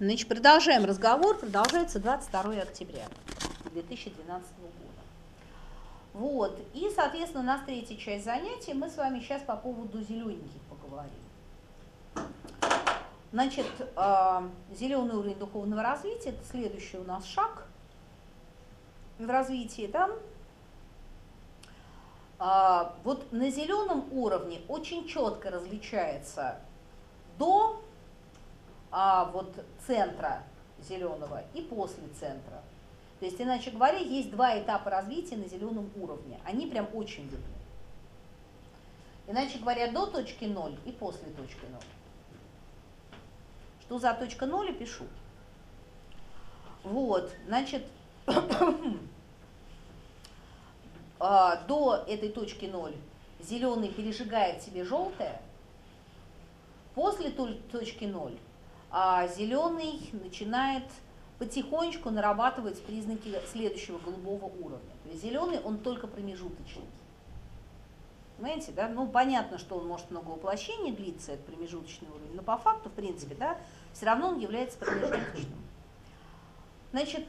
Значит, продолжаем разговор. Продолжается 22 октября 2012 года. Вот. И, соответственно, у нас третья часть занятий. Мы с вами сейчас по поводу зелененьких поговорим. Значит, а, зеленый уровень духовного развития – это следующий у нас шаг в развитии. Да? А, вот на зеленом уровне очень четко различается до а, вот центра зеленого и после центра. То есть, иначе говоря, есть два этапа развития на зеленом уровне. Они прям очень видны. Иначе говоря, до точки 0 и после точки 0. Что за точка 0, пишу. Вот, значит, а, до этой точки 0 зеленый пережигает себе желтое, после точки 0 а зеленый начинает потихонечку нарабатывать признаки следующего голубого уровня. То есть зеленый, он только промежуточный. Понимаете, да? Ну, понятно, что он может много воплощений длиться, это промежуточный уровень, но по факту, в принципе, да, все равно он является промежуточным. Значит,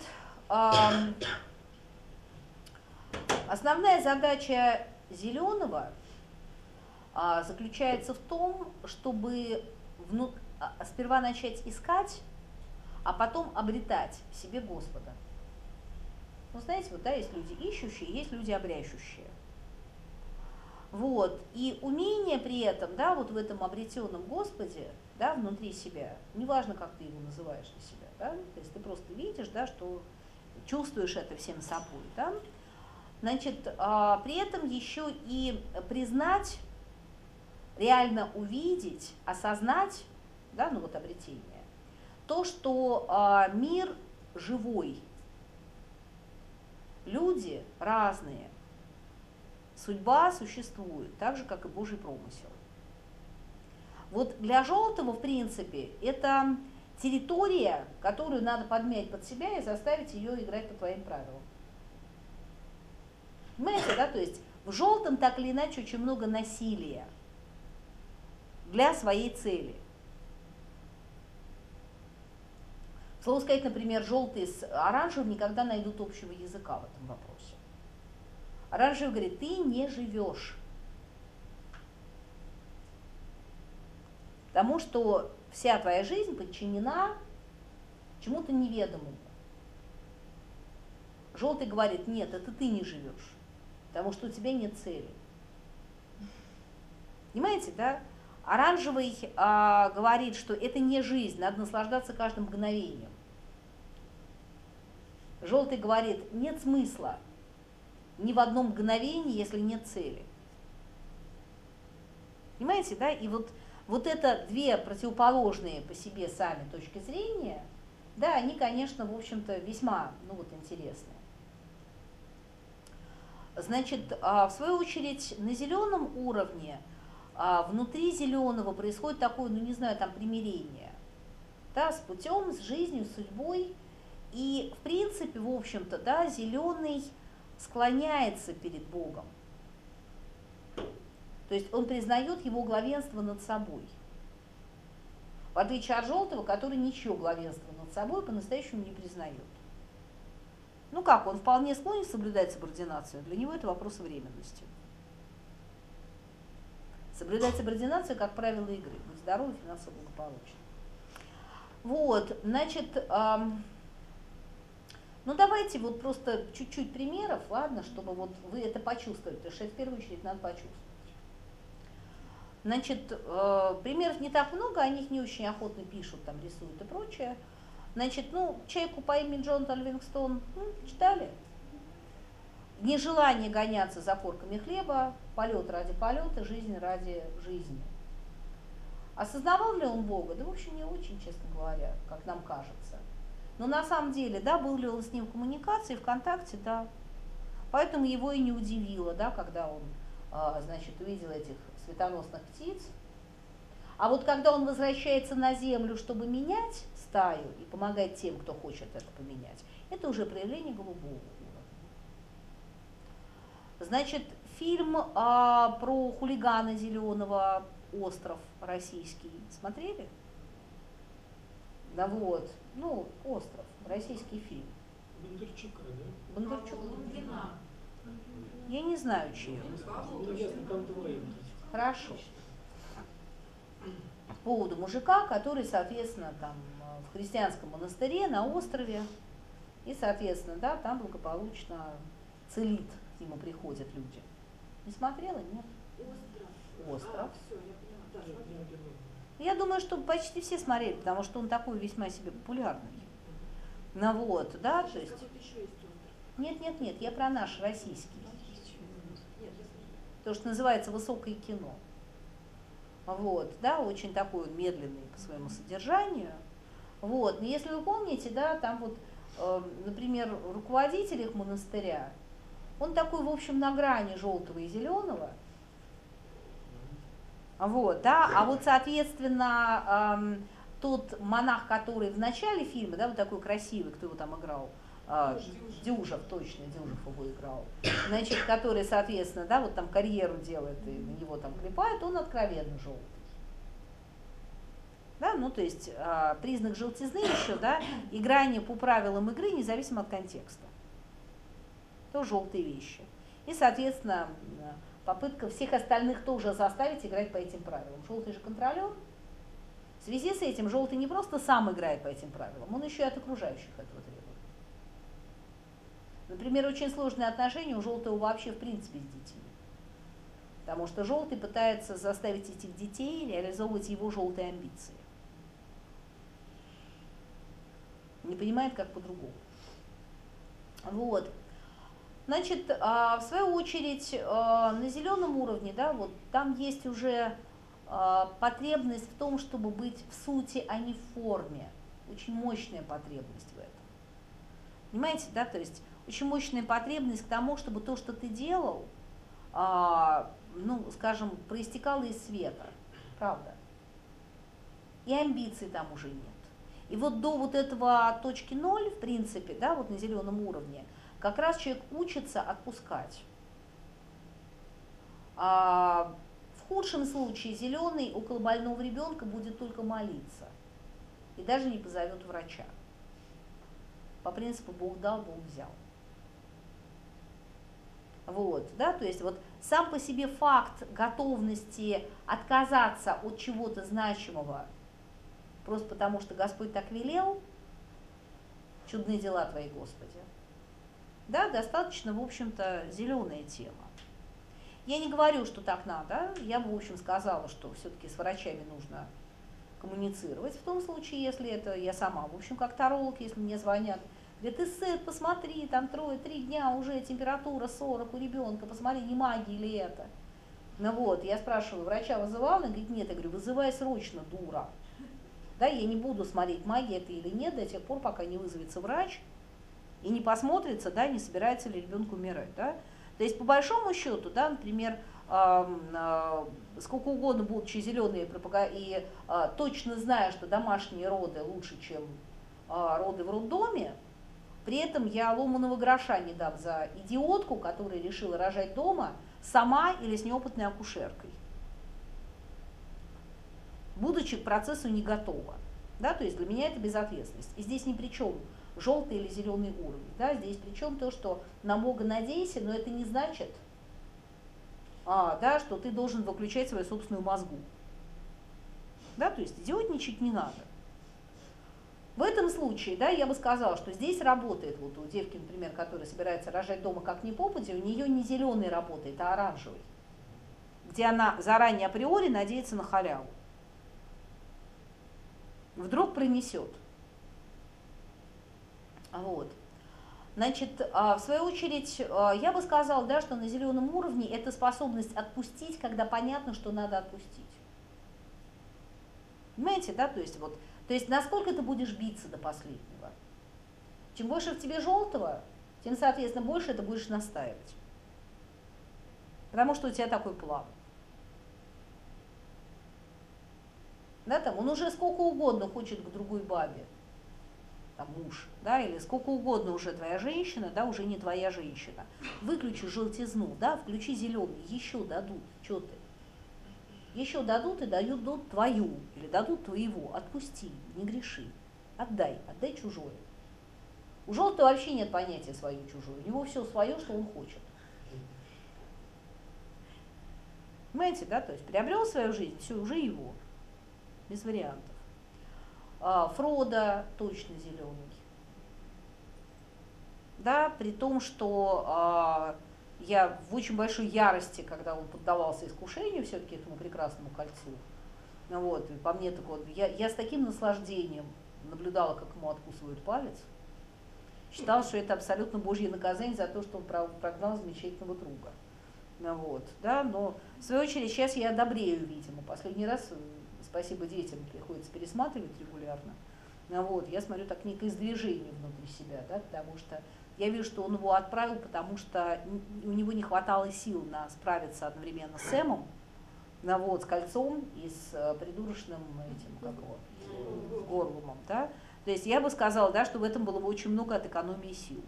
основная задача зеленого э, заключается в том, чтобы вну, а, сперва начать искать, а потом обретать в себе Господа. Ну, знаете, вот, да, есть люди ищущие, есть люди обрящущие. Вот, и умение при этом, да, вот в этом обретенном Господе, да, внутри себя, неважно, как ты его называешь для себя, да, то есть ты просто видишь, да, что чувствуешь это всем собой, да, значит, а, при этом еще и признать, реально увидеть, осознать, да, ну вот обретение, то, что а, мир живой, люди разные, судьба существует, так же, как и Божий промысел. Вот для желтого, в принципе, это территория, которую надо подмять под себя и заставить ее играть по твоим правилам. Понимаете, да? То есть в желтом так или иначе очень много насилия для своей цели – Слово сказать, например, желтый с оранжевым никогда найдут общего языка в этом вопросе. Оранжевый говорит, ты не живешь. Потому что вся твоя жизнь подчинена чему-то неведомому. Желтый говорит, нет, это ты не живешь, потому что у тебя нет цели. Понимаете, да? Оранжевый а, говорит, что это не жизнь, надо наслаждаться каждым мгновением. Желтый говорит, нет смысла ни в одном мгновении, если нет цели. Понимаете, да? И вот, вот это две противоположные по себе сами точки зрения, да, они, конечно, в общем-то, весьма, ну вот, интересные. Значит, а, в свою очередь, на зеленом уровне – а внутри зеленого происходит такое, ну не знаю, там примирение, да, с путем, с жизнью, с судьбой. И в принципе, в общем-то, да, зеленый склоняется перед Богом. То есть он признает его главенство над собой. В отличие от желтого, который ничего главенства над собой по-настоящему не признает. Ну как, он вполне склонен соблюдать субординацию, для него это вопрос временности. Соблюдать субординацию как правило игры. Будь здоров, финансово благополучен. Вот, значит, ну давайте вот просто чуть-чуть примеров, ладно, чтобы вот вы это почувствовали, потому что это в первую очередь надо почувствовать. Значит, э, примеров не так много, о них не очень охотно пишут, там рисуют и прочее. Значит, ну, человеку по имени Джонатан Ливингстон, ну, читали? Нежелание гоняться за корками хлеба, полет ради полета, жизнь ради жизни. Осознавал ли он Бога? Да, в общем, не очень, честно говоря, как нам кажется. Но на самом деле, да, был ли он с ним в коммуникации, в контакте, да. Поэтому его и не удивило, да, когда он, а, значит, увидел этих светоносных птиц. А вот когда он возвращается на Землю, чтобы менять стаю и помогать тем, кто хочет это поменять, это уже проявление голубого. Значит, фильм а, про хулигана зеленого остров российский смотрели? Да вот, ну, остров, российский фильм. Бондарчука, да? Бондарчук. Лунгина. Я не знаю, чьи. Ну, двое. Хорошо. По поводу мужика, который, соответственно, там в христианском монастыре на острове, и, соответственно, да, там благополучно целит, к нему приходят люди. Не смотрела? Нет. Остров. Остров. А, все, я Я- думаю, что почти все смотрели, потому что он такой весьма себе популярный. Ну вот, да, то есть... Нет, нет, нет, я про наш российский. То, что называется высокое кино. Вот, да, очень такой он медленный по своему содержанию. Вот, но если вы помните, да, там вот, э, например, руководитель их монастыря, он такой, в общем, на грани желтого и зеленого. Вот, да, а вот, соответственно, эм, тот монах, который в начале фильма, да, вот такой красивый, кто его там играл, а, Дюжев. Дюжев, точно, Дюжев его играл. Значит, который, соответственно, да, вот там карьеру делает и на него там клепает, он откровенно желтый. Да, ну то есть а, признак желтизны еще, да, играние по правилам игры независимо от контекста. То желтые вещи. И, соответственно, попытка всех остальных тоже заставить играть по этим правилам. Желтый же контролер. В связи с этим желтый не просто сам играет по этим правилам, он еще и от окружающих этого требует. Например, очень сложные отношения у желтого вообще в принципе с детьми. Потому что желтый пытается заставить этих детей реализовывать его желтые амбиции. Не понимает, как по-другому. Вот. Значит, а, в свою очередь, а, на зеленом уровне, да, вот там есть уже а, потребность в том, чтобы быть в сути, а не в форме. Очень мощная потребность в этом. Понимаете, да, то есть очень мощная потребность к тому, чтобы то, что ты делал, ну, скажем, проистекало из света, правда. И амбиций там уже нет. И вот до вот этого точки ноль, в принципе, да, вот на зеленом уровне, как раз человек учится отпускать. А в худшем случае зеленый около больного ребенка будет только молиться и даже не позовет врача. По принципу Бог дал, Бог взял. Вот, да, то есть вот сам по себе факт готовности отказаться от чего-то значимого, просто потому что Господь так велел, чудные дела твои, Господи. Да, достаточно, в общем-то, зеленая тема. Я не говорю, что так надо, я бы, в общем, сказала, что все-таки с врачами нужно коммуницировать в том случае, если это я сама, в общем, как таролог, если мне звонят, говорят, Исет, посмотри, там трое, три дня уже температура 40 у ребенка, посмотри, не магия или это. Ну вот, я спрашиваю, врача вызывал? Она говорит, нет, я говорю, вызывай срочно, дура. Да, я не буду смотреть, магия это или нет, до тех пор, пока не вызовется врач и не посмотрится, да, не собирается ли ребенок умирать, да. То есть, по большому счету, да, например, э, сколько угодно будучи зеленые и э, точно зная, что домашние роды лучше, чем э, роды в роддоме, при этом я ломаного гроша не дам за идиотку, которая решила рожать дома сама или с неопытной акушеркой, будучи к процессу не готова. Да, то есть для меня это безответственность. И здесь ни при чем желтый или зеленый уровень. Да, здесь причем то, что на Бога надейся, но это не значит, а, да, что ты должен выключать свою собственную мозгу. Да, то есть идиотничать не надо. В этом случае, да, я бы сказала, что здесь работает, вот у девки, например, которая собирается рожать дома как ни попади, у нее не зеленый работает, а оранжевый, где она заранее априори надеется на халяву. Вдруг принесет. Вот. Значит, а, в свою очередь, а, я бы сказала, да, что на зеленом уровне это способность отпустить, когда понятно, что надо отпустить. Понимаете, да, то есть вот, то есть насколько ты будешь биться до последнего. Чем больше в тебе желтого, тем, соответственно, больше это будешь настаивать. Потому что у тебя такой план. Да, там, он уже сколько угодно хочет к другой бабе, там муж, да, или сколько угодно уже твоя женщина, да, уже не твоя женщина. Выключи желтизну, да, включи зеленый, еще дадут, что ты? Еще дадут и дают твою, или дадут твоего, отпусти, не греши. отдай, отдай чужое. У желтого вообще нет понятия свое чужое, у него все свое, что он хочет. Понимаете, да? То есть приобрел свою жизнь, все, уже его. Без вариантов. А, Фрода точно зеленый. Да, при том, что а, я в очень большой ярости, когда он поддавался искушению все-таки этому прекрасному кольцу. Вот, и по мне так вот, я, я с таким наслаждением наблюдала, как ему откусывают палец. Считал, что это абсолютно божье наказание за то, что он прогнал замечательного друга. Вот, да, но в свою очередь сейчас я добрею, видимо. Последний раз, э, спасибо детям, приходится пересматривать регулярно. Ну вот, я смотрю так некое сдвижение внутри себя, да, потому что я вижу, что он его отправил, потому что у него не хватало сил на справиться одновременно с Сэмом, на вот, с кольцом и с э, придурочным этим, как его, горлумом, да. То есть я бы сказала, да, что в этом было бы очень много от экономии сил.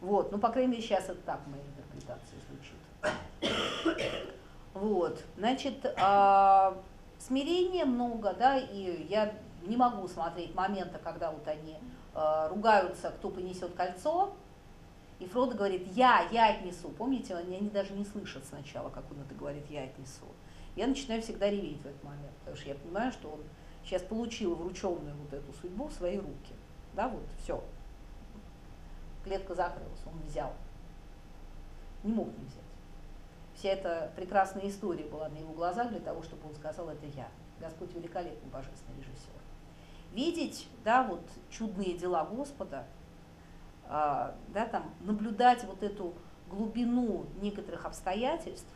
Вот, ну, по крайней мере, сейчас это так моя интерпретация звучит. Вот, значит, э, смирения много, да, и я не могу смотреть момента, когда вот они э, ругаются, кто понесет кольцо, и Фродо говорит, я, я отнесу. Помните, они, они даже не слышат сначала, как он это говорит, я отнесу. Я начинаю всегда реветь в этот момент, потому что я понимаю, что он сейчас получил врученную вот эту судьбу в свои руки. Да, вот, все. Клетка закрылась, он взял. Не мог не взять. Вся эта прекрасная история была на его глазах для того, чтобы он сказал, это я. Господь великолепный божественный режиссер видеть, да, вот чудные дела Господа, а, да, там, наблюдать вот эту глубину некоторых обстоятельств,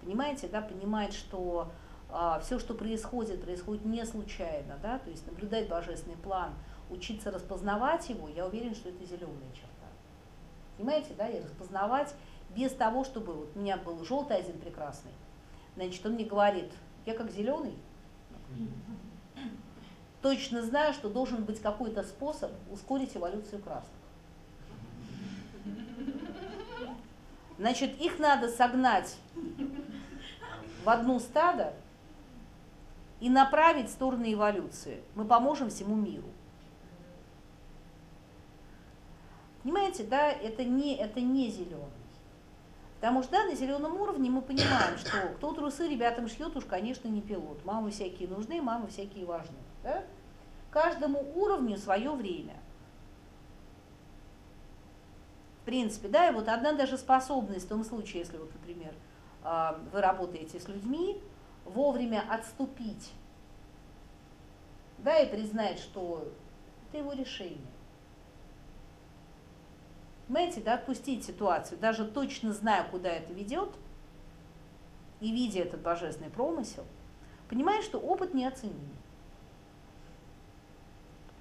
понимаете, да, понимать, что а, все, что происходит, происходит не случайно, да, то есть наблюдать божественный план, учиться распознавать его, я уверен, что это зеленая черта. Понимаете, да, и распознавать без того, чтобы, вот у меня был желтый один прекрасный, значит, он мне говорит, я как зеленый, точно знаю, что должен быть какой-то способ ускорить эволюцию красных. Значит, их надо согнать в одну стадо и направить в сторону эволюции. Мы поможем всему миру. Понимаете, да, это не, это не зеленый. Потому что да, на зеленом уровне мы понимаем, что кто трусы ребятам шьет, уж, конечно, не пилот. Мамы всякие нужны, мамы всякие важны. Да? Каждому уровню свое время. В принципе, да, и вот одна даже способность в том случае, если вот, например, а, вы работаете с людьми, вовремя отступить, да, и признать, что это его решение. Понимаете, да, отпустить ситуацию, даже точно зная, куда это ведет, и видя этот божественный промысел, понимая, что опыт неоценим.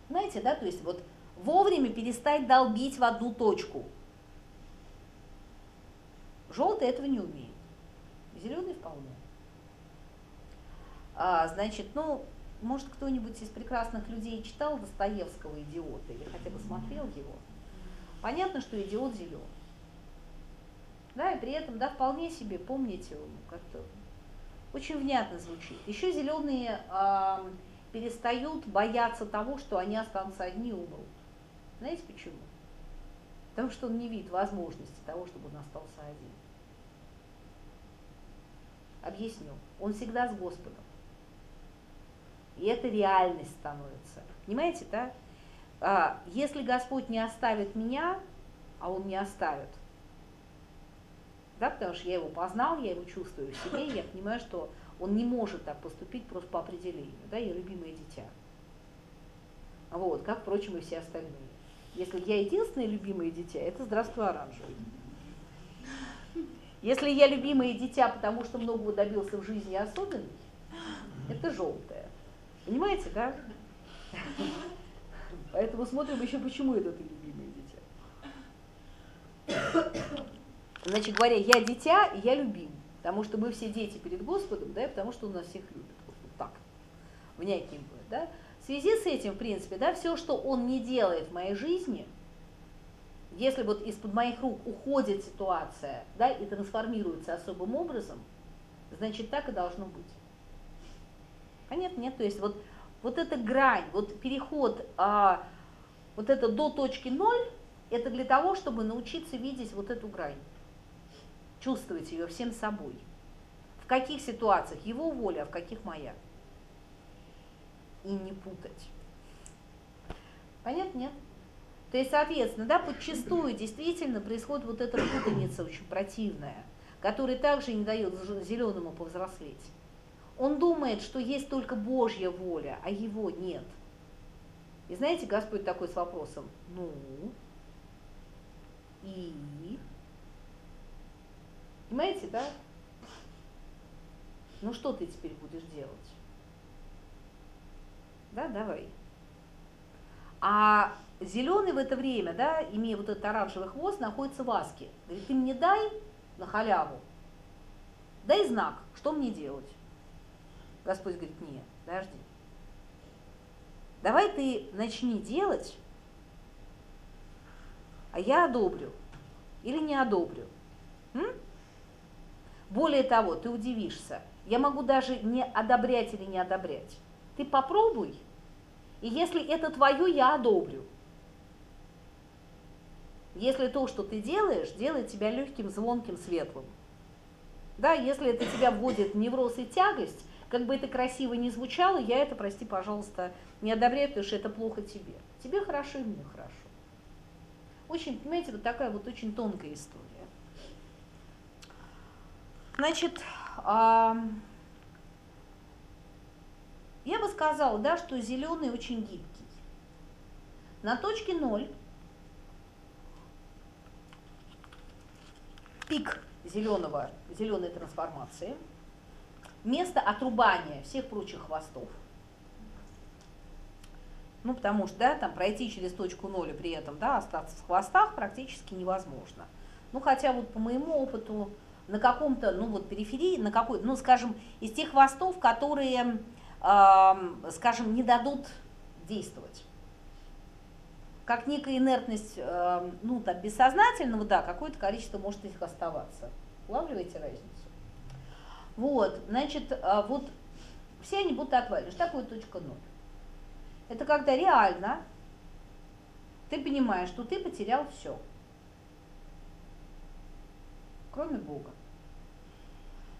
Знаете, да, то есть вот вовремя перестать долбить в одну точку. Желтый этого не умеет, зеленый вполне. А, значит, ну, может, кто-нибудь из прекрасных людей читал Достоевского «Идиота» или хотя бы смотрел его? Понятно, что идиот зелен. Да, и при этом, да, вполне себе, помните, как-то очень внятно звучит. Еще зеленые а, перестают бояться того, что они останутся одни и. Знаете почему? Потому что он не видит возможности того, чтобы он остался один. Объясню. Он всегда с Господом. И это реальность становится. Понимаете, да? А, если Господь не оставит меня, а Он не оставит, да, потому что я его познал, я его чувствую в себе, я понимаю, что он не может так поступить просто по определению. Да, я любимое дитя. Вот, как, впрочем, и все остальные. Если я единственное любимое дитя, это здравствуй оранжевый. Если я любимое дитя, потому что многого добился в жизни особенный, это желтое. Понимаете, да? Поэтому смотрим еще, почему это ты любимое дитя. Значит говоря, я дитя, и я любим. Потому что мы все дети перед Господом, да, и потому что Он нас всех любит. Вот, так. Внятнее будет, да. В связи с этим, в принципе, да, все, что Он не делает в моей жизни, если вот из-под моих рук уходит ситуация, да, и трансформируется особым образом, значит, так и должно быть. Понятно? Нет? То есть вот вот эта грань, вот переход а, вот это до точки ноль, это для того, чтобы научиться видеть вот эту грань, чувствовать ее всем собой. В каких ситуациях его воля, а в каких моя. И не путать. Понятно? Нет? То есть, соответственно, да, подчастую действительно происходит вот эта путаница очень противная, которая также не дает зеленому повзрослеть. Он думает, что есть только Божья воля, а его нет. И знаете, Господь такой с вопросом, ну, и? Понимаете, да? Ну что ты теперь будешь делать? Да, давай. А зеленый в это время, да, имея вот этот оранжевый хвост, находится в аске. Говорит, ты мне дай на халяву, дай знак, что мне делать. Господь говорит, нет, подожди. Давай ты начни делать, а я одобрю или не одобрю. М? Более того, ты удивишься, я могу даже не одобрять или не одобрять. Ты попробуй, и если это твое, я одобрю. Если то, что ты делаешь, делает тебя легким, звонким, светлым. Да, если это тебя вводит в невроз и тягость, как бы это красиво не звучало, я это, прости, пожалуйста, не одобряю, потому что это плохо тебе. Тебе хорошо и мне хорошо. Очень, понимаете, вот такая вот очень тонкая история. Значит, я бы сказала, да, что зеленый очень гибкий. На точке ноль пик зеленого, зеленой трансформации, место отрубания всех прочих хвостов. Ну, потому что, да, там пройти через точку ноль и при этом, да, остаться в хвостах практически невозможно. Ну, хотя вот по моему опыту, на каком-то, ну, вот периферии, на какой, ну, скажем, из тех хвостов, которые скажем, не дадут действовать. Как некая инертность, ну, там, бессознательного, да, какое-то количество может их оставаться. Улавливаете разницу? Вот, значит, а, вот все они будут. Что такое точка ноль? Это когда реально ты понимаешь, что ты потерял все, кроме Бога.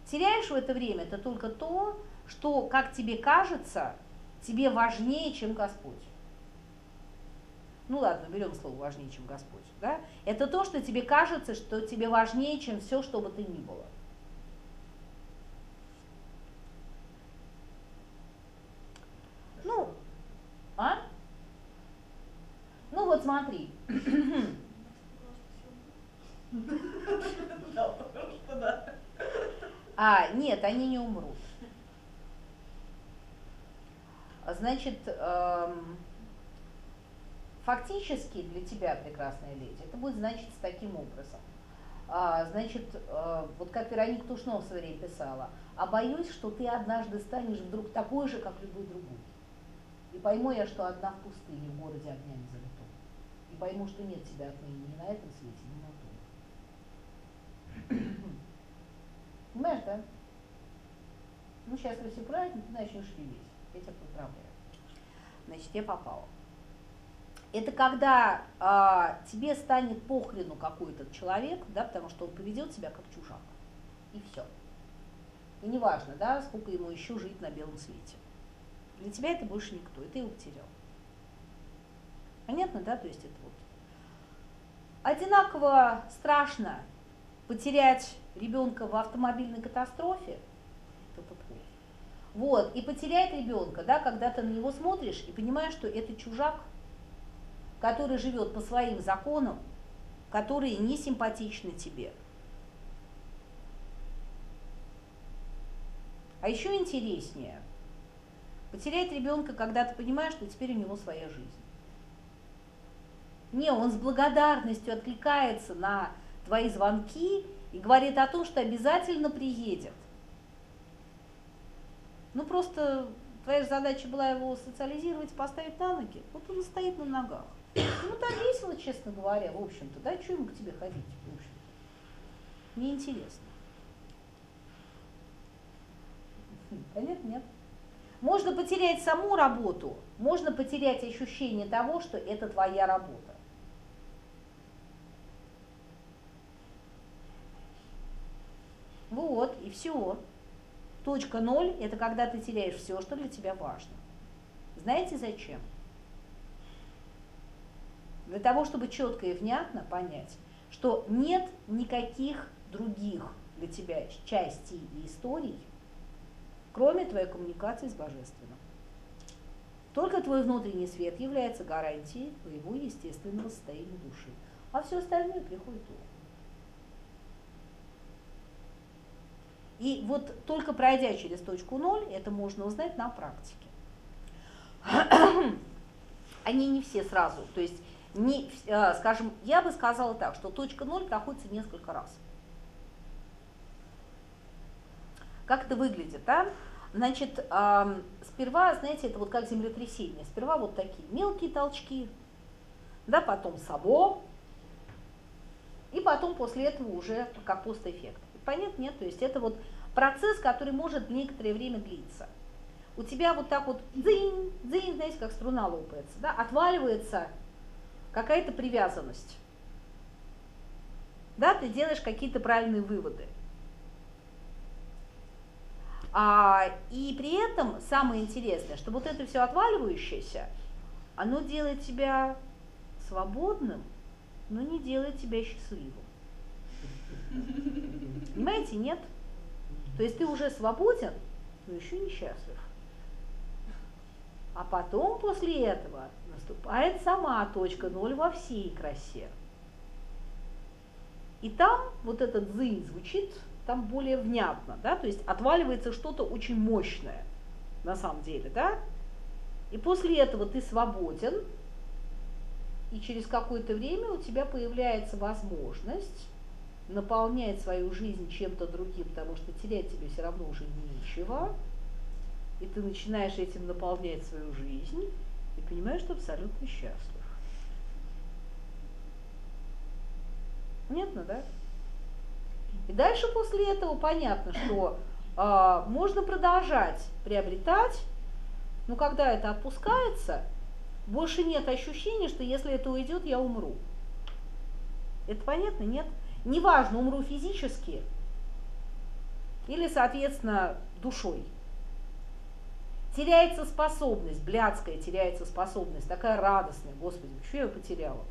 Теряешь в это время это только то, что, как тебе кажется, тебе важнее, чем Господь. Ну ладно, берем слово важнее, чем Господь. Да? Это то, что тебе кажется, что тебе важнее, чем все, что бы ты ни было. Ну, а? Ну вот смотри. А, нет, они не умрут. Значит, эм, фактически для тебя, прекрасная леди, это будет значить таким образом. А, значит, э, вот как Вероника Тушнов в свое время писала, а боюсь, что ты однажды станешь вдруг такой же, как любой другой. И пойму я, что одна в пустыне, в городе огнями залитом. Пойму, что нет тебя отныне ни на этом свете, ни на том. Понимаешь, да? Ну, сейчас, если все правильно, ты начнешь реветь. Я тебя поздравляю. Значит, я попала. Это когда а, тебе станет похрену какой-то человек, да, потому что он поведет себя как чужак. И все. И неважно, да, сколько ему еще жить на белом свете. Для тебя это больше никто, и ты его потерял. Понятно, да? То есть это вот. Одинаково страшно потерять ребенка в автомобильной катастрофе, вот, и потерять ребенка, да, когда ты на него смотришь и понимаешь, что это чужак, который живет по своим законам, которые не симпатичны тебе. А еще интереснее потерять ребенка, когда ты понимаешь, что теперь у него своя жизнь. Не, он с благодарностью откликается на твои звонки и говорит о том, что обязательно приедет. Ну просто твоя задача была его социализировать, поставить на ноги. Вот он стоит на ногах. Ну так весело, честно говоря, в общем-то, да, что ему к тебе ходить, в общем-то. Неинтересно. Понятно, нет? Можно потерять саму работу, можно потерять ощущение того, что это твоя работа. Вот, и все. Точка ноль – это когда ты теряешь все, что для тебя важно. Знаете зачем? Для того, чтобы четко и внятно понять, что нет никаких других для тебя частей и историй, кроме твоей коммуникации с Божественным. Только твой внутренний свет является гарантией твоего естественного состояния души, а все остальное приходит от. И вот только пройдя через точку ноль, это можно узнать на практике. Они не все сразу, то есть, не, э, скажем, я бы сказала так, что точка ноль проходится несколько раз. Как это выглядит, да? Значит, э, сперва, знаете, это вот как землетрясение. Сперва вот такие мелкие толчки, да, потом сабо, и потом после этого уже как постэффект. Понятно? Нет. То есть это вот процесс, который может некоторое время длиться. У тебя вот так вот дзынь, дзынь, знаете, как струна лопается, да, отваливается какая-то привязанность. Да, ты делаешь какие-то правильные выводы. А, и при этом самое интересное, что вот это все отваливающееся, оно делает тебя свободным, но не делает тебя счастливым. Понимаете, нет? То есть ты уже свободен, но еще несчастлив. А потом после этого наступает сама точка ноль во всей красе. И там вот этот дзынь звучит там более внятно, да, то есть отваливается что-то очень мощное на самом деле, да, и после этого ты свободен, и через какое-то время у тебя появляется возможность наполнять свою жизнь чем-то другим, потому что терять тебе все равно уже нечего, и ты начинаешь этим наполнять свою жизнь, и понимаешь, что абсолютно счастлив. Понятно, да? И дальше после этого понятно, что э, можно продолжать приобретать, но когда это отпускается, больше нет ощущения, что если это уйдет, я умру. Это понятно? Нет? Неважно, умру физически или, соответственно, душой. Теряется способность, блядская теряется способность, такая радостная, господи, что я ее потеряла?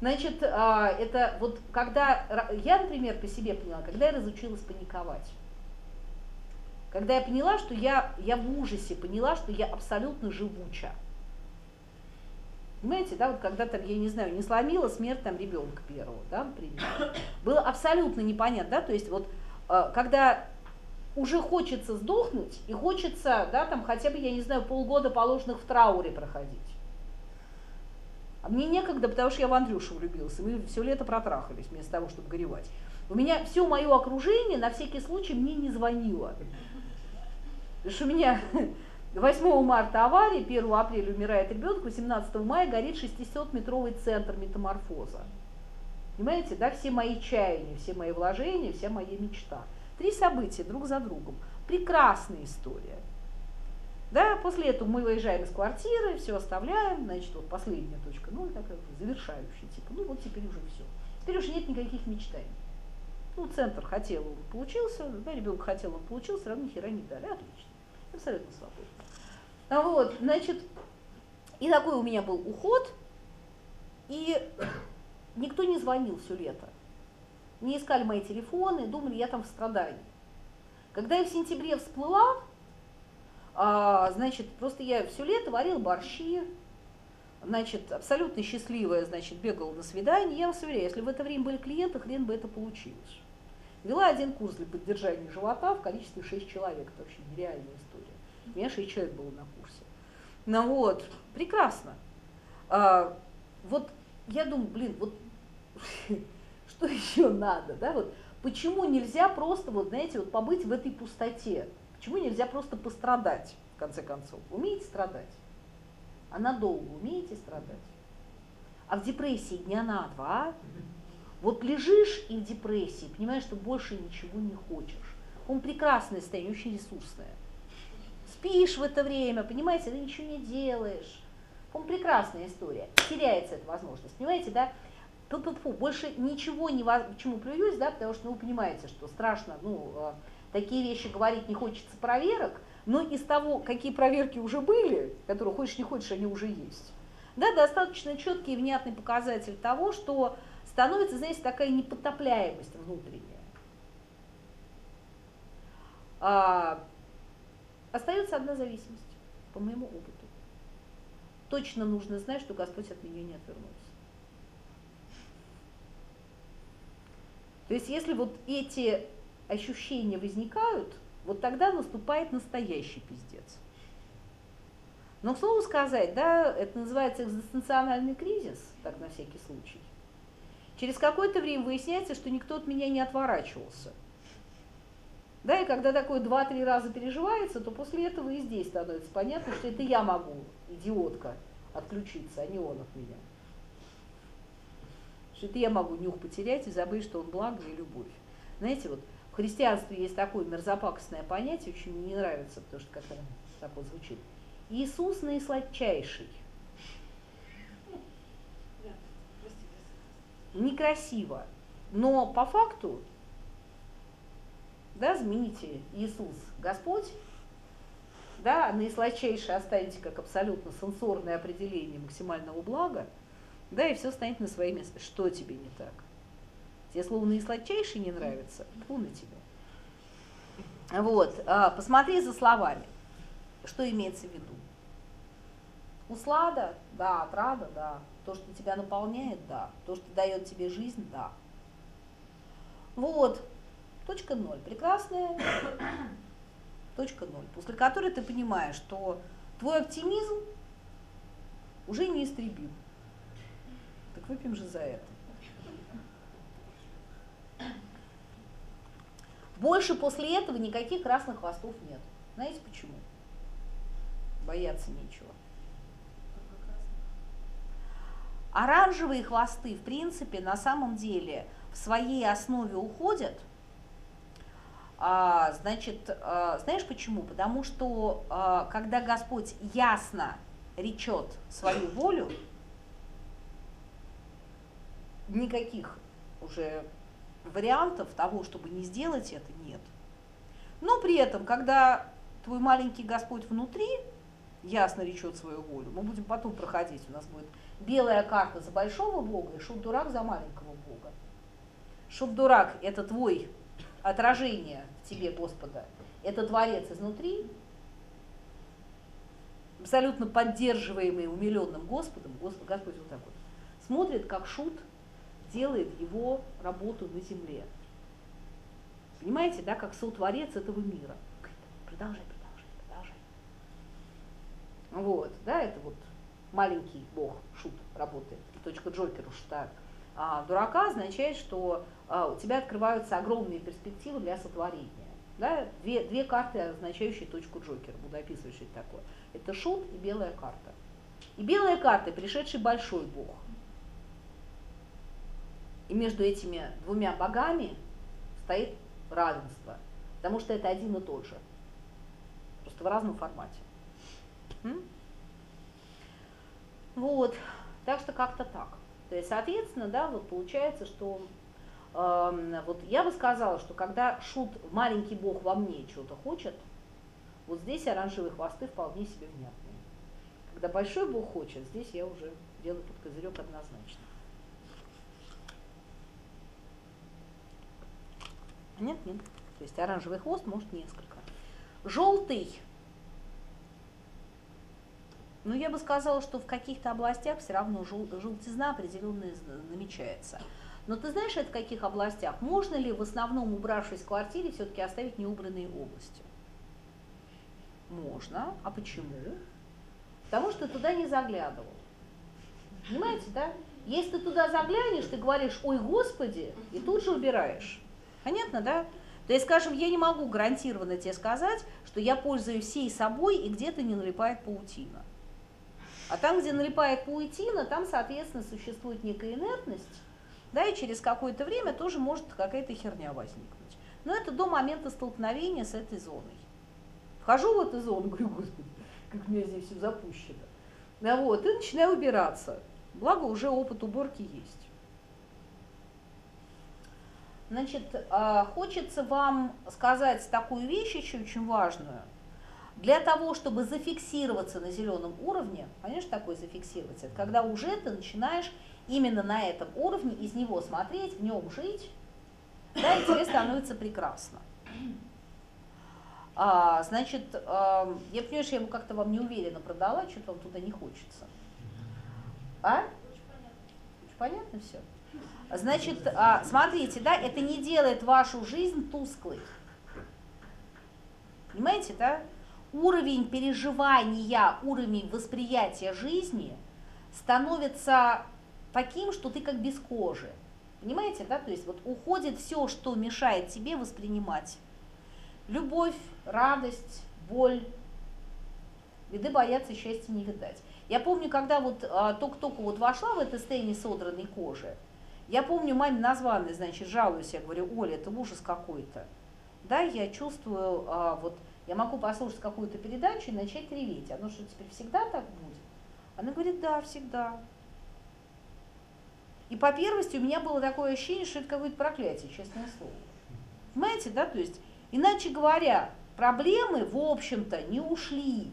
Значит, а, это вот когда, я, например, по себе поняла, когда я разучилась паниковать, когда я поняла, что я, я в ужасе, поняла, что я абсолютно живуча. Понимаете, да, вот когда там, я не знаю, не сломила смерть там ребенка первого, да, например, было абсолютно непонятно, да, то есть вот а, когда уже хочется сдохнуть и хочется, да, там хотя бы, я не знаю, полгода положенных в трауре проходить. А мне некогда, потому что я в Андрюшу влюбился. Мы все лето протрахались вместо того, чтобы горевать. У меня все мое окружение на всякий случай мне не звонило. Потому что у меня 8 марта авария, 1 апреля умирает ребенок, 18 мая горит 600-метровый центр метаморфоза. Понимаете, да, все мои чаяния, все мои вложения, вся моя мечта. Три события друг за другом. Прекрасная история. Да, после этого мы выезжаем из квартиры, все оставляем, значит, вот последняя точка, ну, такая завершающая, типа, ну, вот теперь уже все. Теперь уже нет никаких мечтаний. Ну, центр хотел, он получился, да, ребенок хотел, он получился, равно хера не дали, отлично. Абсолютно свободно. А вот, значит, и такой у меня был уход, и никто не звонил все лето. Не искали мои телефоны, думали, я там в страдании. Когда я в сентябре всплыла, а, значит, просто я все лето варила борщи, значит, абсолютно счастливая, значит, бегала на свидание. Я вас уверяю, если в это время были клиенты, хрен бы это получилось. Вела один курс для поддержания живота в количестве 6 человек. Это вообще нереальная история. У меня 6 человек было на курсе. Ну вот, прекрасно. А, вот я думаю, блин, вот что еще надо, да, вот почему нельзя просто, вот знаете, вот побыть в этой пустоте, Почему нельзя просто пострадать, в конце концов? Умеете страдать? А надолго умеете страдать? А в депрессии дня на два, вот лежишь и в депрессии, понимаешь, что больше ничего не хочешь. Он прекрасное состояние, очень ресурсное. Спишь в это время, понимаете, ты ничего не делаешь. по прекрасная история. Теряется эта возможность, понимаете, да? Фу -фу -фу, больше ничего не воз... почему плююсь, да, потому что ну, вы понимаете, что страшно, ну, э, такие вещи говорить не хочется проверок, но из того, какие проверки уже были, которые хочешь не хочешь, они уже есть. Да, достаточно четкий и внятный показатель того, что становится, знаете, такая непотопляемость внутренняя. Остается одна зависимость, по моему опыту. Точно нужно знать, что Господь от нее не отвернулся. То есть если вот эти ощущения возникают, вот тогда наступает настоящий пиздец. Но, к слову сказать, да, это называется экзистенциональный кризис, так на всякий случай. Через какое-то время выясняется, что никто от меня не отворачивался. Да, и когда такое два-три раза переживается, то после этого и здесь становится понятно, что это я могу, идиотка, отключиться, а не он от меня. Что это я могу нюх потерять и забыть, что он благо и любовь. Знаете, вот в христианстве есть такое мерзопакостное понятие, очень мне не нравится, потому что как-то так вот звучит. Иисус наисладчайший. Некрасиво. Но по факту, да, замените Иисус Господь, да, наисладчайший оставите как абсолютно сенсорное определение максимального блага, да, и все станет на свои места. Что тебе не так? Тебе слово наисладчайший не нравится? Фу на тебя. Вот, а, посмотри за словами. Что имеется в виду? Услада, да, отрада, да. То, что тебя наполняет, да. То, что дает тебе жизнь, да. Вот, точка ноль. Прекрасная точка ноль, после которой ты понимаешь, что твой оптимизм уже неистребим. Так выпьем же за это. Больше после этого никаких красных хвостов нет. Знаете почему? Бояться нечего. Оранжевые хвосты, в принципе, на самом деле в своей основе уходят. А, значит, а, знаешь почему? Потому что а, когда Господь ясно речет свою волю, никаких уже вариантов того, чтобы не сделать это, нет. Но при этом, когда твой маленький Господь внутри ясно речет свою волю, мы будем потом проходить, у нас будет белая карта за большого Бога и шут-дурак за маленького Бога. Шут-дурак – это твой отражение в тебе Господа, это Творец изнутри, абсолютно поддерживаемый умиленным Господом, Господь, Господь вот так вот, смотрит, как шут делает его работу на земле. Понимаете, да, как сотворец этого мира. Продолжай, продолжай, продолжай. Вот, да, это вот маленький бог, шут, работает. И точка Джокера шута. А дурака означает, что а, у тебя открываются огромные перспективы для сотворения. Да? Две, две карты, означающие точку Джокера. Буду описывать, что это такое. Это шут и белая карта. И белая карта, пришедший большой бог. И между этими двумя богами стоит равенство. Потому что это один и тот же. Просто в разном формате. Вот, так что как-то так. То есть, соответственно, да, вот получается, что э, вот я бы сказала, что когда шут, маленький бог во мне что-то хочет, вот здесь оранжевые хвосты вполне себе внятные. Когда большой бог хочет, здесь я уже делаю под козырек однозначно. Нет, нет. То есть оранжевый хвост может несколько. Желтый но я бы сказала, что в каких-то областях все равно жел, желтизна определенная намечается. Но ты знаешь, это в каких областях? Можно ли в основном, убравшись в квартире, все-таки оставить неубранные области? Можно. А почему? Потому что туда не заглядывал. Понимаете, да? Если ты туда заглянешь, ты говоришь, ой, господи, и тут же убираешь. Понятно, да? То есть, скажем, я не могу гарантированно тебе сказать, что я пользуюсь всей собой и где-то не налипает паутина. А там, где налипает паутина, там, соответственно, существует некая инертность, да, и через какое-то время тоже может какая-то херня возникнуть. Но это до момента столкновения с этой зоной. В Хожу в эту зону, говорю, господи, как у меня здесь все запущено. Да вот, и начинаю убираться. Благо уже опыт уборки есть. Значит, а, хочется вам сказать такую вещь еще очень важную. Для того, чтобы зафиксироваться на зеленом уровне, конечно, такое зафиксироваться, это когда уже ты начинаешь именно на этом уровне из него смотреть, в нем жить, да, и тебе становится прекрасно. А, значит, а, я понимаю, что я ему как-то вам неуверенно продала, что-то вам туда не хочется. А? Очень понятно все? Значит, а, смотрите, да, это не делает вашу жизнь тусклой. Понимаете, да? Уровень переживания, уровень восприятия жизни становится таким, что ты как без кожи. Понимаете, да? То есть вот уходит все, что мешает тебе воспринимать. Любовь, радость, боль. Беды бояться, счастья не видать. Я помню, когда вот а, только-только вот вошла в это состояние содранной кожи, я помню, маме названной, значит, жалуюсь, я говорю, Оля, это ужас какой-то. Да, я чувствую, а, вот, я могу послушать какую-то передачу и начать реветь. Оно что, теперь всегда так будет? Она говорит, да, всегда. И по первости у меня было такое ощущение, что это какое-то проклятие, честное слово. Понимаете, да? То есть, иначе говоря, проблемы, в общем-то, не ушли.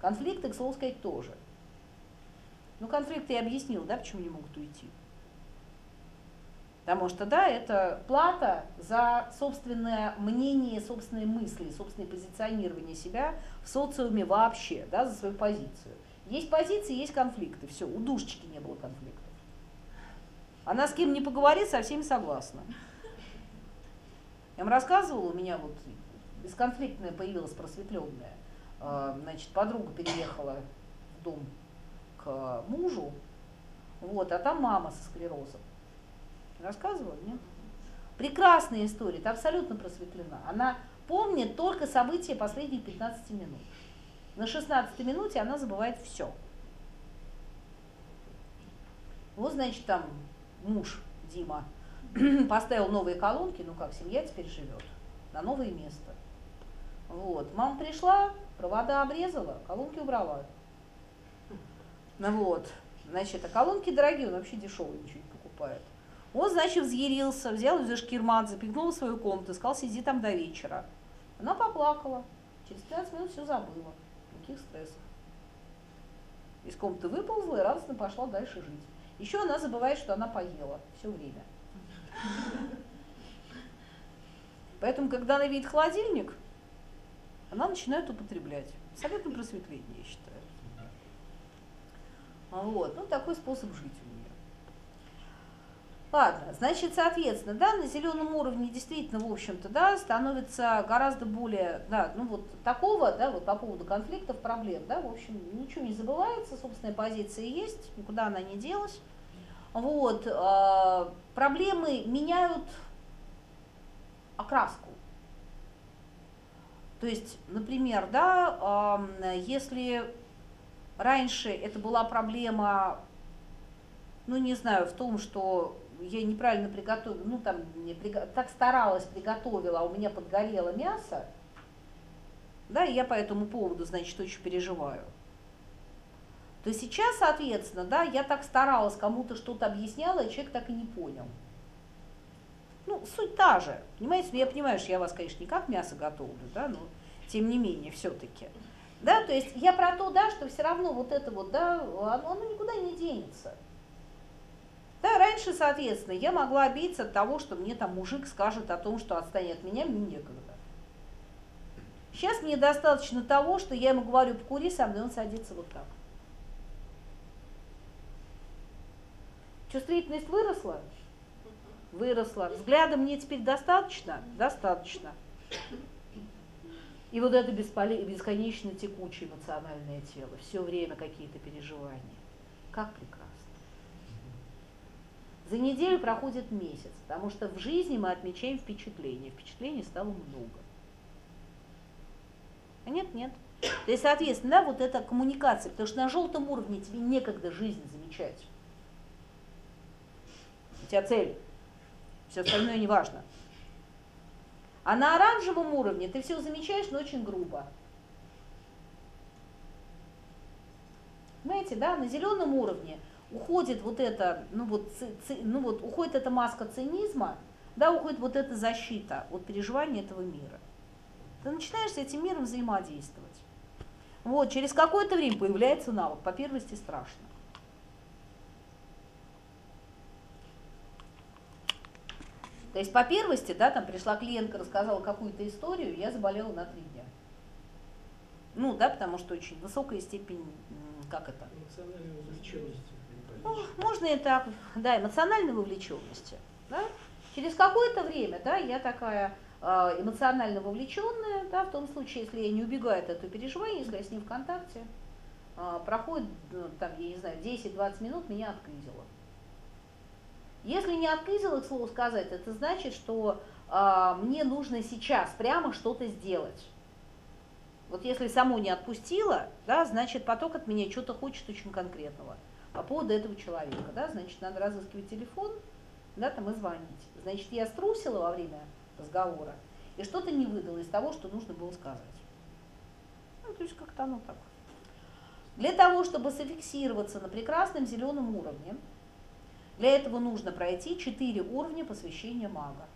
Конфликты, к слову сказать, тоже. Ну, конфликты я объяснил, да, почему не могут уйти. Потому что, да, это плата за собственное мнение, собственные мысли, собственное позиционирование себя в социуме вообще, да, за свою позицию. Есть позиции, есть конфликты. Все, у душечки не было конфликтов. Она с кем не поговорит, со всеми согласна. Я вам рассказывала, у меня вот бесконфликтная появилась просветленная. А, значит, подруга переехала в дом к мужу, вот, а там мама со склерозом. Рассказывала, нет? Прекрасная история, это абсолютно просветлена. Она помнит только события последних 15 минут. На 16 минуте она забывает все. Вот, значит, там муж Дима поставил новые колонки, ну как, семья теперь живет, на новое место. Вот, мама пришла, провода обрезала, колонки убрала. Ну вот, значит, а колонки дорогие, он вообще дешевые ничего не покупает. Он, значит, взъярился, взял из шкирмат, запихнул в свою комнату, сказал, сиди там до вечера. Она поплакала. Через 15 минут все забыла. Никаких стрессов. Из комнаты выползла и радостно пошла дальше жить. Еще она забывает, что она поела все время. Поэтому, когда она видит холодильник, она начинает употреблять. Абсолютно просветление, я считаю. Вот, ну такой способ жить у нее. Ладно, значит, соответственно, да, на зеленом уровне действительно, в общем-то, да, становится гораздо более, да, ну вот такого, да, вот по поводу конфликтов, проблем, да, в общем, ничего не забывается, собственная позиция есть, никуда она не делась. Вот, э, проблемы меняют окраску. То есть, например, да, э, если раньше это была проблема, ну не знаю, в том, что я неправильно приготовила, ну там не приго... так старалась, приготовила, а у меня подгорело мясо, да, и я по этому поводу, значит, очень переживаю. То сейчас, соответственно, да, я так старалась, кому-то что-то объясняла, и человек так и не понял. Ну, суть та же, понимаете, ну, я понимаю, что я вас, конечно, не как мясо готовлю, да, но тем не менее, все-таки. Да, то есть я про то, да, что все равно вот это вот, да, оно, оно никуда не денется. Да, раньше, соответственно, я могла обидеться от того, что мне там мужик скажет о том, что отстань от меня, мне некогда. Сейчас мне достаточно того, что я ему говорю, покури со мной, он садится вот так. Чувствительность выросла? Выросла. Взгляда мне теперь достаточно? Достаточно. И вот это бесконечно текучее эмоциональное тело, все время какие-то переживания. Как прекрасно. За неделю проходит месяц, потому что в жизни мы отмечаем впечатление. Впечатлений стало много. А нет, нет. То есть, соответственно, да, вот эта коммуникация, потому что на желтом уровне тебе некогда жизнь замечать. У тебя цель, все остальное не важно. А на оранжевом уровне ты все замечаешь, но очень грубо. Понимаете, да, на зеленом уровне уходит вот это, ну вот, ци, ну вот уходит эта маска цинизма, да, уходит вот эта защита от переживания этого мира. Ты начинаешь с этим миром взаимодействовать. Вот, через какое-то время появляется навык, по первости страшно. То есть по первости, да, там пришла клиентка, рассказала какую-то историю, я заболела на три дня. Ну, да, потому что очень высокая степень, как это? Эмоциональной вовлеченности. Ну, можно и так, да, эмоциональной вовлеченности. Да? Через какое-то время, да, я такая а, эмоционально вовлеченная, да, в том случае, если я не убегаю от этого переживания, если я с ним в контакте, а, проходит, ну, там, я не знаю, 10-20 минут, меня открызило. Если не открызило, к слову сказать, это значит, что а, мне нужно сейчас прямо что-то сделать. Вот если само не отпустило, да, значит поток от меня что-то хочет очень конкретного по поводу этого человека, да, значит надо разыскивать телефон, да, там и звонить. Значит, я струсила во время разговора и что-то не выдала из того, что нужно было сказать. Ну, то есть как-то оно так. Для того, чтобы зафиксироваться на прекрасном зеленом уровне, для этого нужно пройти четыре уровня посвящения мага.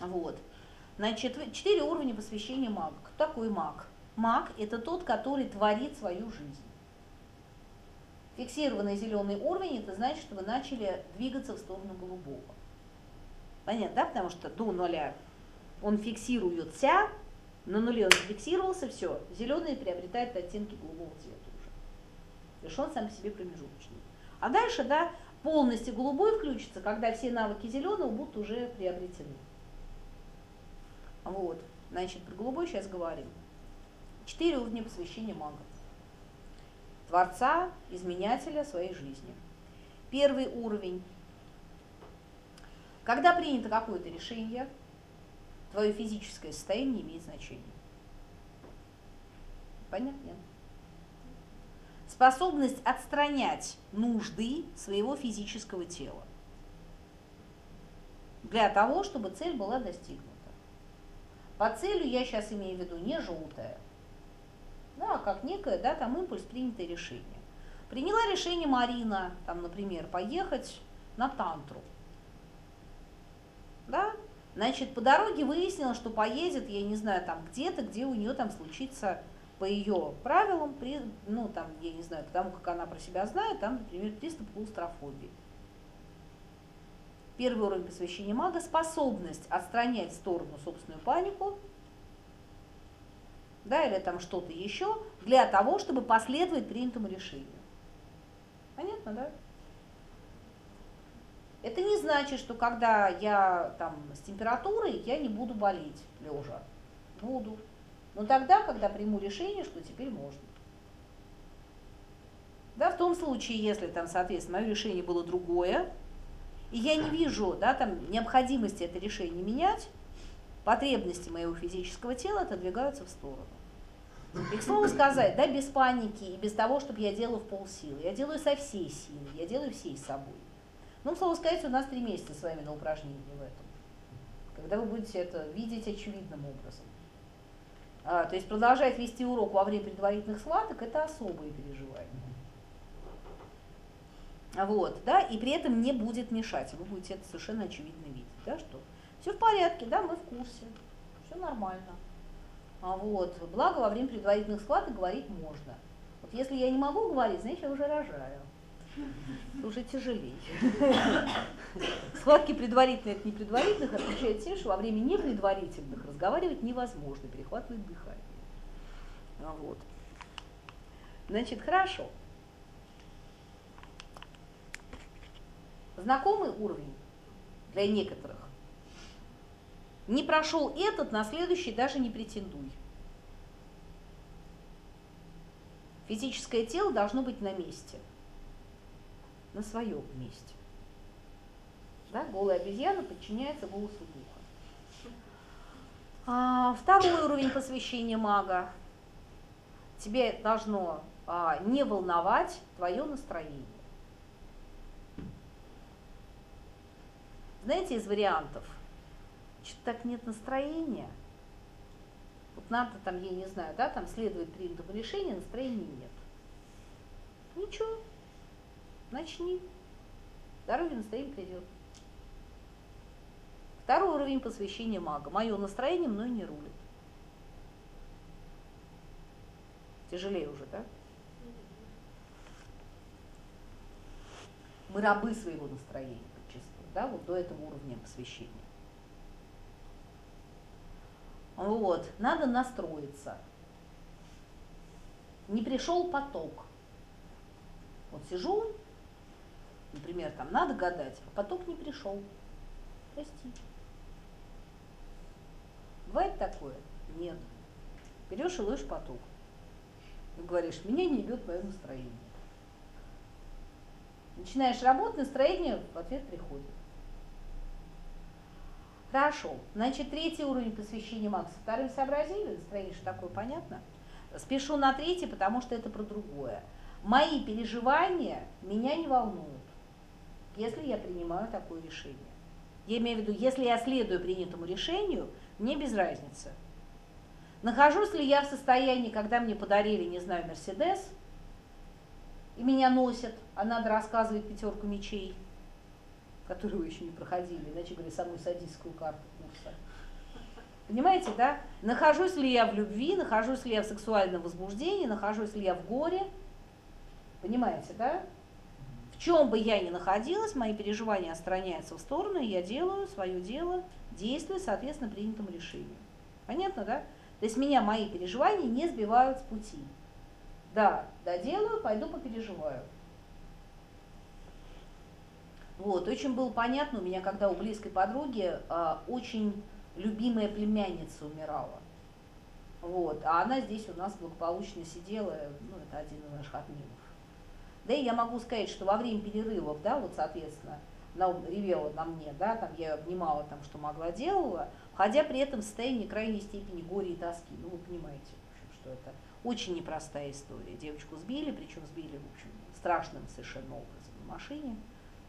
Вот. Значит, четыре уровня посвящения мага. Кто такой маг? Маг – это тот, который творит свою жизнь. Фиксированный зеленый уровень – это значит, что вы начали двигаться в сторону голубого. Понятно, да? Потому что до нуля он фиксируется, на нуле он зафиксировался, все, зеленый приобретает оттенки голубого цвета лишь он сам по себе промежуточный. А дальше, да, полностью голубой включится, когда все навыки зеленого будут уже приобретены. Вот, значит, про голубой сейчас говорим. Четыре уровня посвящения мага. Творца, изменятеля своей жизни. Первый уровень. Когда принято какое-то решение, твое физическое состояние имеет значение. Понятно? Способность отстранять нужды своего физического тела для того, чтобы цель была достигнута. По целью я сейчас имею в виду не желтая, да, а как некое, да, там импульс, принятое решение. Приняла решение Марина, там, например, поехать на тантру. Да? Значит, по дороге выяснила, что поедет, я не знаю, там где-то, где у нее там случится по ее правилам, при, ну там, я не знаю, потому как она про себя знает, там, например, приступ клаустрофобии. Первый уровень посвящения мага – способность отстранять в сторону собственную панику, да, или там что-то еще, для того, чтобы последовать принятому решению. Понятно, да? Это не значит, что когда я там с температурой, я не буду болеть лежа. Буду. Но тогда, когда приму решение, что теперь можно. Да, в том случае, если там, соответственно, мое решение было другое, и я не вижу да, там, необходимости это решение менять, потребности моего физического тела отодвигаются в сторону. И, к слову сказать, да, без паники и без того, чтобы я делала в полсилы. Я делаю со всей силой, я делаю всей собой. Ну, к слову сказать, у нас три месяца с вами на упражнении в этом. Когда вы будете это видеть очевидным образом. А, то есть продолжать вести урок во время предварительных схваток – это особые переживания. Вот, да, и при этом не будет мешать, вы будете это совершенно очевидно видеть, да, что все в порядке, да, мы в курсе, все нормально. А вот, благо во время предварительных схваток говорить можно. Вот если я не могу говорить, значит, я уже рожаю. Уже тяжелее. Схватки предварительных от непредварительных отличаются тем, что во время непредварительных разговаривать невозможно, перехватывает дыхание. А вот. Значит, хорошо. Знакомый уровень для некоторых. Не прошел этот, на следующий даже не претендуй. Физическое тело должно быть на месте – на своем месте. Да? Голая обезьяна подчиняется голосу духа. А, второй уровень посвящения мага. Тебе должно а, не волновать твое настроение. знаете, из вариантов, что-то так нет настроения. Вот надо там, я не знаю, да, там следовать принятому решению, настроения нет. Ничего, начни. Здоровье настроение придет. Второй уровень посвящения мага. Мое настроение мной не рулит. Тяжелее уже, да? Мы рабы своего настроения подчастую, да, вот до этого уровня посвящения. Вот, надо настроиться. Не пришел поток. Вот сижу, например, там надо гадать, а поток не пришел. Прости. Бывает такое? Нет. Берешь и ловишь поток. И говоришь, меня не идет мое настроение. Начинаешь работать, настроение в ответ приходит. Хорошо. Значит, третий уровень посвящения Макса. Вторым сообразили? Настроение что такое понятно? Спешу на третий, потому что это про другое. Мои переживания меня не волнуют, если я принимаю такое решение. Я имею в виду, если я следую принятому решению, мне без разницы. Нахожусь ли я в состоянии, когда мне подарили, не знаю, Мерседес, и меня носят, а надо рассказывать пятерку мечей, которую вы еще не проходили, иначе говоря, самую садистскую карту курса. Понимаете, да? Нахожусь ли я в любви, нахожусь ли я в сексуальном возбуждении, нахожусь ли я в горе. Понимаете, да? В чем бы я ни находилась, мои переживания отстраняются в сторону, и я делаю свое дело, действую соответственно принятому решению. Понятно, да? То есть меня мои переживания не сбивают с пути. Да, доделаю, пойду попереживаю. Вот, очень было понятно у меня, когда у близкой подруги а, очень любимая племянница умирала. Вот, а она здесь у нас благополучно сидела, ну, это один из наших админов. Да и я могу сказать, что во время перерывов, да, вот, соответственно, она ревела на мне, да, там я обнимала, там, что могла, делала, хотя при этом в состоянии крайней степени горя и тоски. Ну, вы понимаете, в общем, что это очень непростая история. Девочку сбили, причем сбили, в общем, страшным совершенно образом на машине.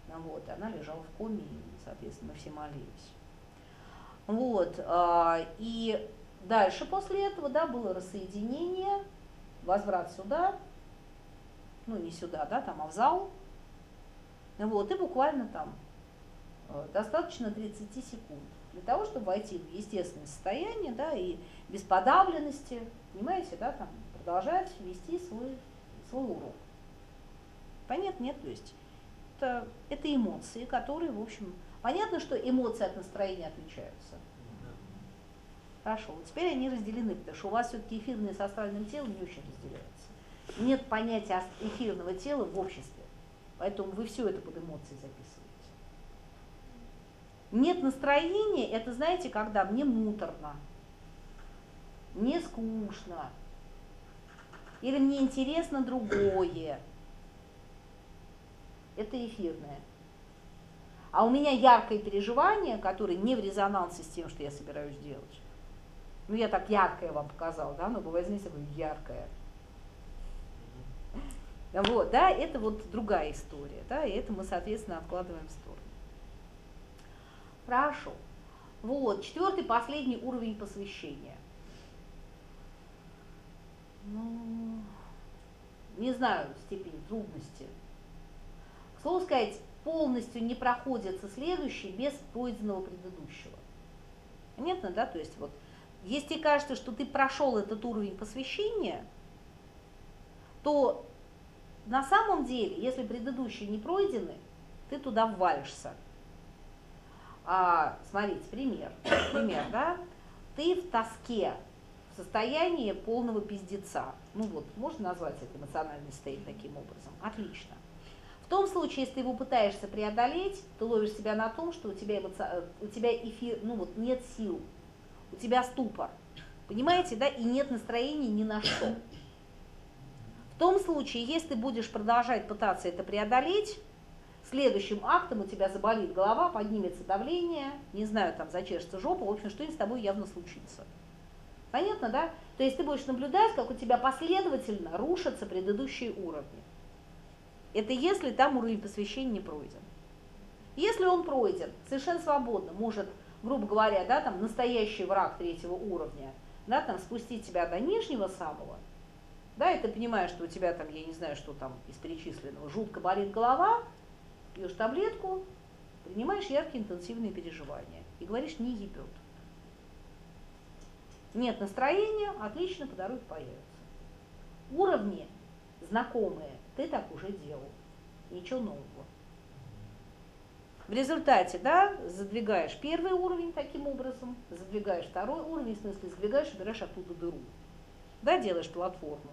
Ну, вот, она лежала в коме, и, соответственно, мы все молились. Вот, а, и дальше после этого, да, было рассоединение, возврат сюда, ну, не сюда, да, там, а в зал. Вот, и буквально там э, достаточно 30 секунд для того, чтобы войти в естественное состояние, да, и без подавленности, понимаете, да, там, продолжать вести свой, свой урок. Понятно? Нет, то есть это, это эмоции, которые, в общем, понятно, что эмоции от настроения отличаются. Хорошо, вот теперь они разделены, потому что у вас все-таки эфирное с астральным телом не очень разделяется. Нет понятия эфирного тела в обществе, поэтому вы все это под эмоции записываете. Нет настроения, это знаете, когда мне муторно, мне скучно, или мне интересно другое. Это эфирное. А у меня яркое переживание, которое не в резонансе с тем, что я собираюсь делать. Ну, я так яркое вам показала, да, но бывает, знаете, такое яркое. Вот, да, это вот другая история, да, и это мы, соответственно, откладываем в сторону. Хорошо. Вот, четвертый, последний уровень посвящения. Ну, не знаю степень трудности. К слову сказать, полностью не проходится следующий без пройденного предыдущего. Понятно, да? То есть вот, если тебе кажется, что ты прошел этот уровень посвящения, то на самом деле, если предыдущие не пройдены, ты туда ввалишься. А, смотрите, пример. Пример, да? Ты в тоске, в состоянии полного пиздеца. Ну вот, можно назвать это эмоциональный стейт таким образом. Отлично. В том случае, если ты его пытаешься преодолеть, ты ловишь себя на том, что у тебя, эмоци... у тебя эфир, ну вот нет сил, у тебя ступор. Понимаете, да? И нет настроения ни на что. В том случае, если ты будешь продолжать пытаться это преодолеть, следующим актом у тебя заболит голова, поднимется давление, не знаю, там зачешется жопа, в общем, что-нибудь с тобой явно случится. Понятно, да? То есть ты будешь наблюдать, как у тебя последовательно рушатся предыдущие уровни. Это если там уровень посвящения не пройден. Если он пройден, совершенно свободно, может, грубо говоря, да, там настоящий враг третьего уровня, да, там спустить тебя до нижнего самого, да, и ты понимаешь, что у тебя там, я не знаю, что там из перечисленного, жутко болит голова, пьешь таблетку, принимаешь яркие интенсивные переживания и говоришь, не ебет. Нет настроения, отлично, по дороге появится. Уровни знакомые ты так уже делал. Ничего нового. В результате, да, задвигаешь первый уровень таким образом, задвигаешь второй уровень, в смысле, задвигаешь, убираешь оттуда дыру. Да, делаешь платформу.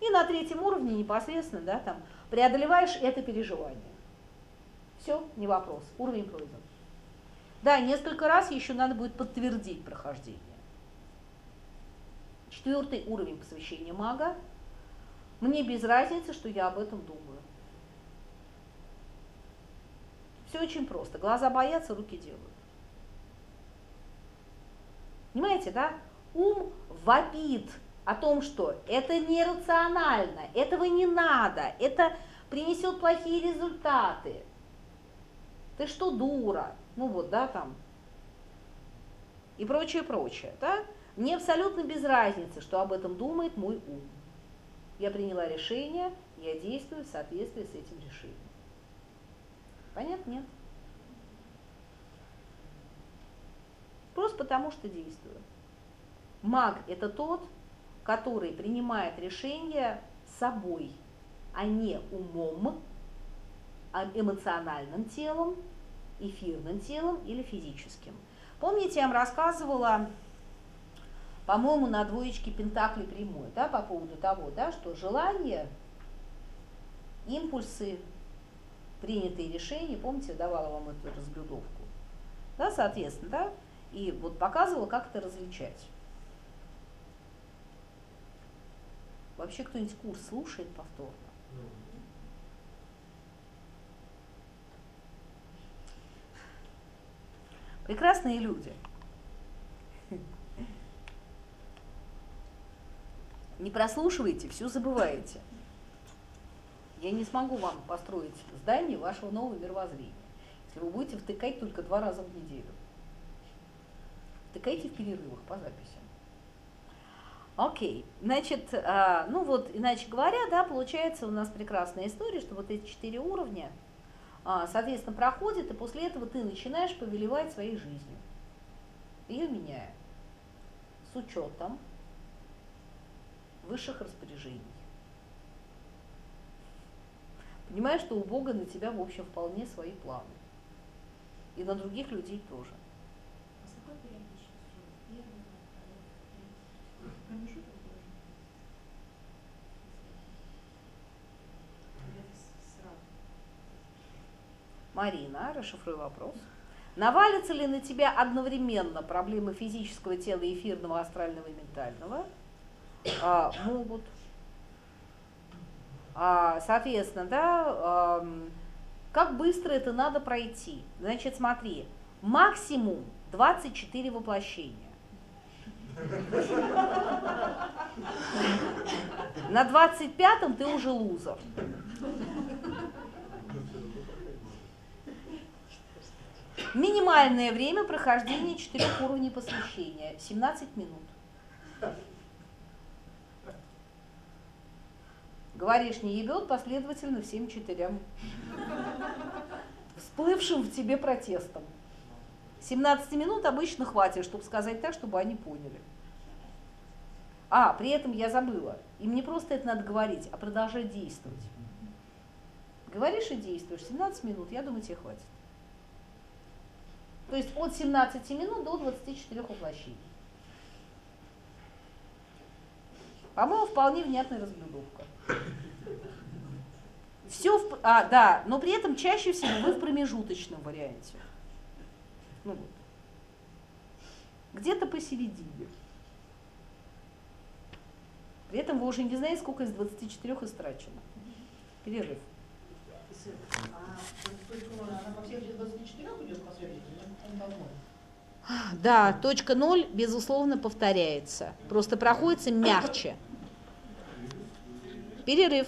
И на третьем уровне непосредственно, да, там, преодолеваешь это переживание. Все, не вопрос, уровень пройден. Да, несколько раз еще надо будет подтвердить прохождение. Четвертый уровень посвящения мага. Мне без разницы, что я об этом думаю. Все очень просто. Глаза боятся, руки делают. Понимаете, да? Ум вопит о том, что это нерационально, этого не надо, это принесет плохие результаты. Ты что, дура? Ну вот, да, там. И прочее, прочее, да? Мне абсолютно без разницы, что об этом думает мой ум. Я приняла решение, я действую в соответствии с этим решением. Понятно? Нет. Просто потому, что действую. Маг – это тот, который принимает решение собой, а не умом, а эмоциональным телом, эфирным телом или физическим. Помните, я вам рассказывала, по-моему, на двоечке Пентакли прямой, да, по поводу того, да, что желание, импульсы, принятые решения, помните, я давала вам эту разблюдовку, да, соответственно, да, и вот показывала, как это различать. Вообще кто-нибудь курс слушает повторно? Прекрасные люди. Не прослушивайте, все забываете. Я не смогу вам построить здание вашего нового мировоззрения, если вы будете втыкать только два раза в неделю. Втыкайте в перерывах по записи. Окей, значит, а, ну вот, иначе говоря, да, получается у нас прекрасная история, что вот эти четыре уровня, а, соответственно, проходят, и после этого ты начинаешь повелевать своей жизнью, ее меняя, с учетом высших распоряжений. Понимаешь, что у Бога на тебя, в общем, вполне свои планы. И на других людей тоже. Марина, расшифруй вопрос. Навалятся ли на тебя одновременно проблемы физического тела, эфирного, астрального и ментального? А, могут. А, соответственно, да, а, как быстро это надо пройти? Значит, смотри, максимум 24 воплощения. На 25-м ты уже лузер. Минимальное время прохождения четырех уровней посвящения – 17 минут. Говоришь, не ебет последовательно всем четырем. Всплывшим в тебе протестом. 17 минут обычно хватит, чтобы сказать так, чтобы они поняли. А, при этом я забыла. Им не просто это надо говорить, а продолжать действовать. Говоришь и действуешь. 17 минут, я думаю, тебе хватит. То есть от 17 минут до 24 воплощений. По-моему, вполне внятная разблюдовка. Все, в, а, да, но при этом чаще всего вы в промежуточном варианте. Ну вот. Где-то посередине. При этом вы уже не знаете, сколько из 24 истрачено. Перерыв. Да, точка ноль, безусловно, повторяется. Просто проходится мягче. Перерыв.